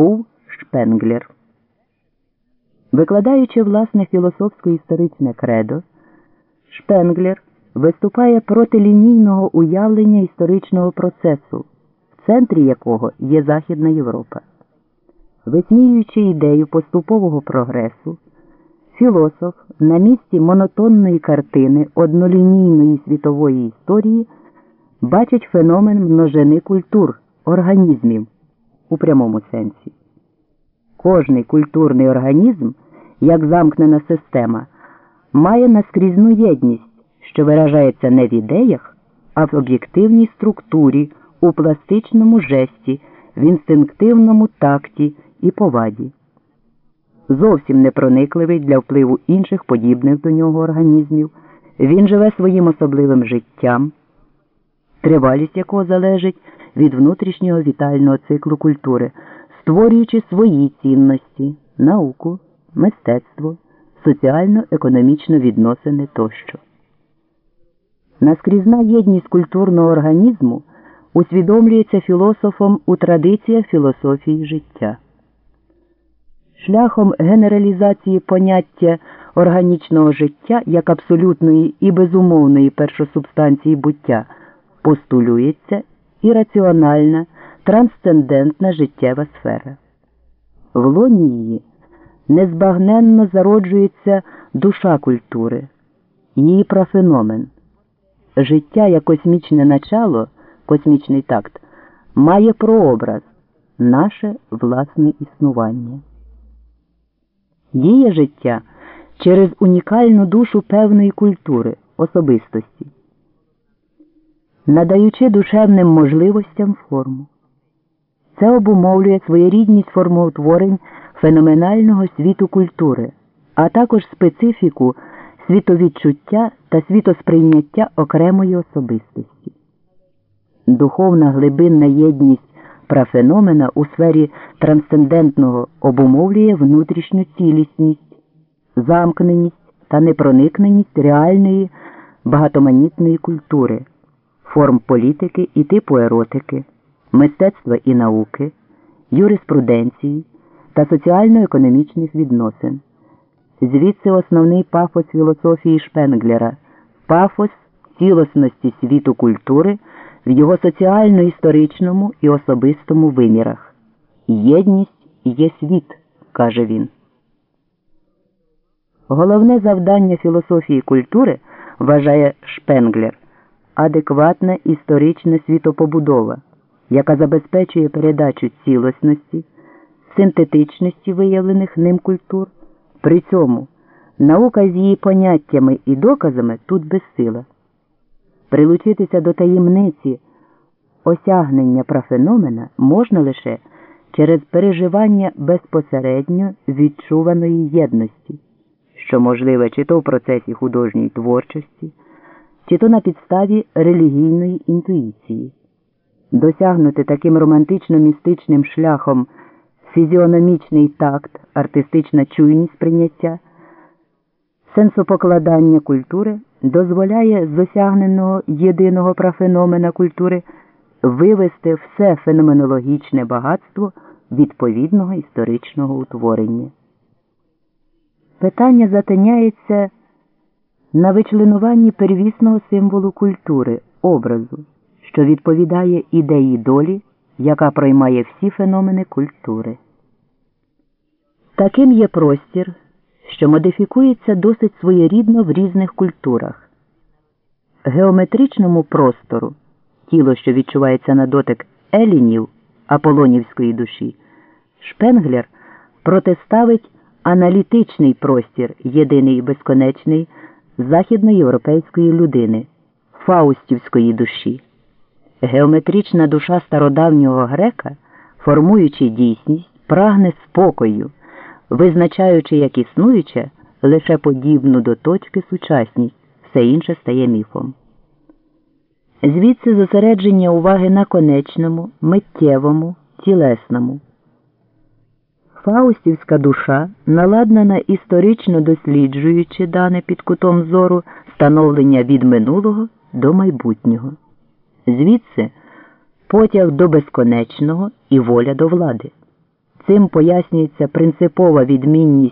був Шпенглер. Викладаючи власне філософсько-історичне кредо, Шпенглер виступає проти лінійного уявлення історичного процесу, в центрі якого є Західна Європа. Висміюючи ідею поступового прогресу, філософ на місці монотонної картини однолінійної світової історії бачить феномен множини культур, організмів у прямому сенсі. Кожний культурний організм, як замкнена система, має наскрізну єдність, що виражається не в ідеях, а в об'єктивній структурі, у пластичному жесті, в інстинктивному такті і поваді. Зовсім непроникливий для впливу інших подібних до нього організмів, він живе своїм особливим життям, тривалість якого залежить від внутрішнього вітального циклу культури, створюючи свої цінності, науку, мистецтво, соціально-економічні відносини тощо. Наскрізна єдність культурного організму усвідомлюється філософом у традиціях філософії життя. Шляхом генералізації поняття органічного життя як абсолютної і безумовної першосубстанції буття постулюється і раціональна, трансцендентна життєва сфера. В лоні її незбагненно зароджується душа культури, її профеномен. Життя як космічне начало, космічний такт, має прообраз, наше власне існування. Діє життя через унікальну душу певної культури, особистості надаючи душевним можливостям форму. Це обумовлює своєрідність формоутворень феноменального світу культури, а також специфіку світовідчуття та світосприйняття окремої особистості. Духовна глибинна єдність прафеномена у сфері трансцендентного обумовлює внутрішню цілісність, замкненість та непроникненість реальної багатоманітної культури форм політики і типу еротики, мистецтва і науки, юриспруденції та соціально-економічних відносин. Звідси основний пафос філософії Шпенглера, пафос цілісності світу культури в його соціально-історичному і особистому вимірах. Єдність є світ, каже він. Головне завдання філософії культури вважає Шпенглер адекватна історична світопобудова, яка забезпечує передачу цілісності, синтетичності виявлених ним культур. При цьому наука з її поняттями і доказами тут безсила. Прилучитися до таємниці осягнення профеномена можна лише через переживання безпосередньо відчуваної єдності, що можливе чи то в процесі художньої творчості чи то на підставі релігійної інтуїції. Досягнути таким романтично-містичним шляхом фізіономічний такт, артистична чуйність прийняття, сенсопокладання культури дозволяє з досягненого єдиного профеномена культури вивести все феноменологічне багатство відповідного історичного утворення. Питання затиняється на вичленуванні первісного символу культури, образу, що відповідає ідеї долі, яка проймає всі феномени культури. Таким є простір, що модифікується досить своєрідно в різних культурах. Геометричному простору, тіло, що відчувається на дотик елінів аполонівської душі, Шпенглер протиставить аналітичний простір, єдиний і безконечний західноєвропейської людини, фаустівської душі. Геометрична душа стародавнього грека, формуючи дійсність, прагне спокою, визначаючи як існуюче лише подібну до точки сучасність, все інше стає міфом. Звідси зосередження уваги на конечному, миттєвому, тілесному. Фаустівська душа, наладнана історично досліджуючи дане під кутом зору становлення від минулого до майбутнього, звідси потяг до безконечного і воля до влади. Цим пояснюється принципова відмінність